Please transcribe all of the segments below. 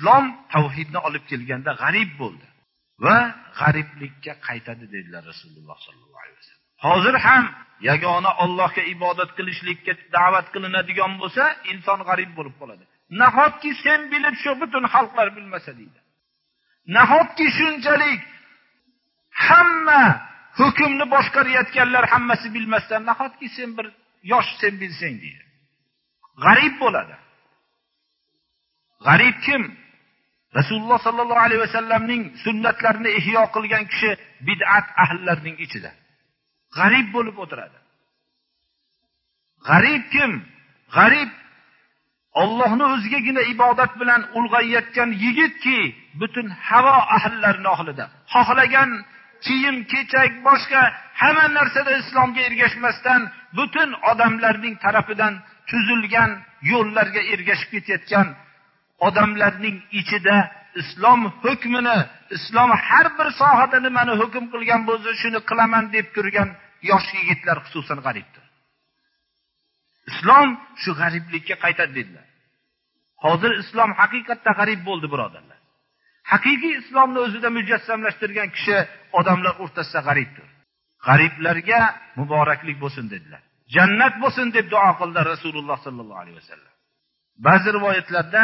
islom tavhidni olib kelganda g'arib bo'ldi va g'ariblikka qaytadi dedilar rasululloh sollallohu alayhi vasallam. Hozir ham yagona ollohga ibodat qilishlikka da'vat qilinadigan bo'lsa inson g'arib bo'lib qoladi. Nahotki sen bilib shu butun xalqlar bilmasa deydi. Nahotki shunchalik hamma hukmni boshqarayotganlar hammasi bilmasdan nahotki sen bir yosh sen bilsang deydi. G'arib bo'ladi. G'arib kim? Rasululloh sollallohu alayhi vasallamning sunnatlarini ihyo qilgan kishi bid'at ahllarining ichida. G'arib bo'lib o'tiradi. G'arib kim? G'arib ollohni o'zigagina ibodat bilan ulg'ayayotgan yigitki butun havo ahllarini ohlida xohlagan kiyim kechak boshqa hamma narsada islomga ergashmasdan butun odamlarning tarafidan tuzilgan yo'llarga ergashib ketayotgan odamlarning ichida islom hukmini islom har bir sohada nimani hukm qilgan bo'lsa shuni qilaman deb turgan yosh yigitlar xususan g'aribdir. Islom shu g'ariblikka qaytadi dedilar. Hozir islom haqiqatda g'arib bo'ldi birodarlar. Haqiqiy islomni o'zida mujassamlashtirgan kishi odamlar o'rtasida g'aribdir. G'ariblarga muboraklik bo'lsin dedilar. Jannat bo'lsin deb duo qildi rasululloh sollallohu alayhi vasallam. Ba'zi rivoyatlarda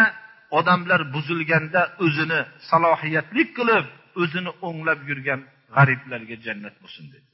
odamlar buzilganda o'zini salohiyatli qilib o'zini o'nglab yurgan g'ariblarga jannat bo'lsin dedi.